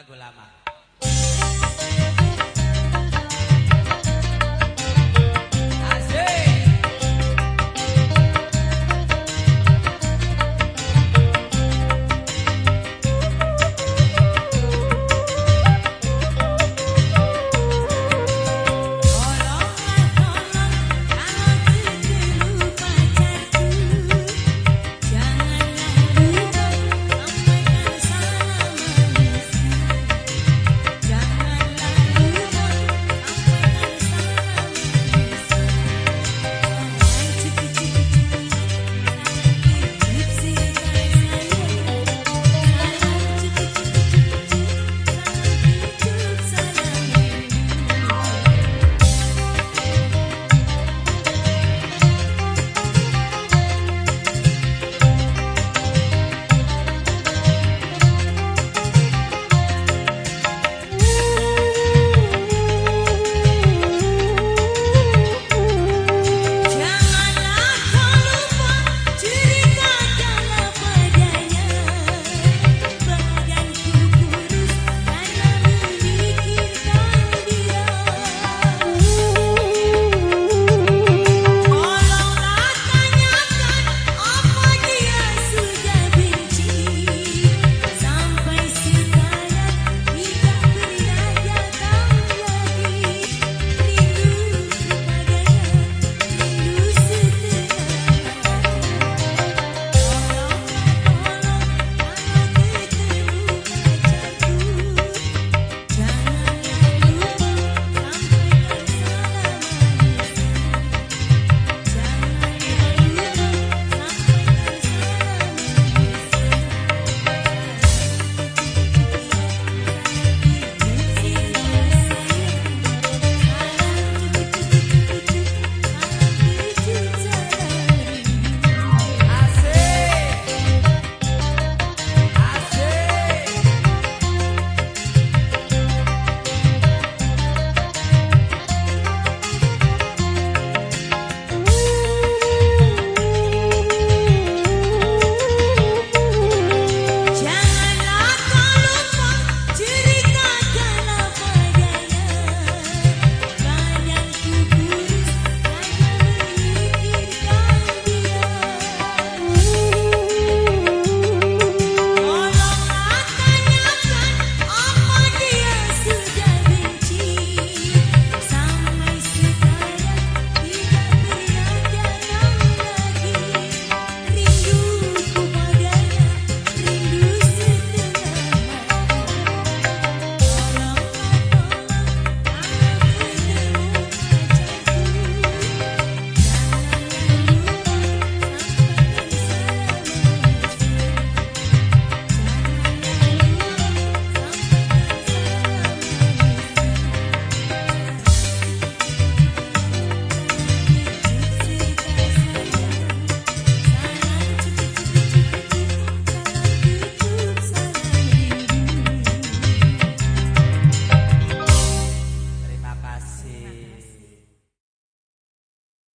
kanggo lama.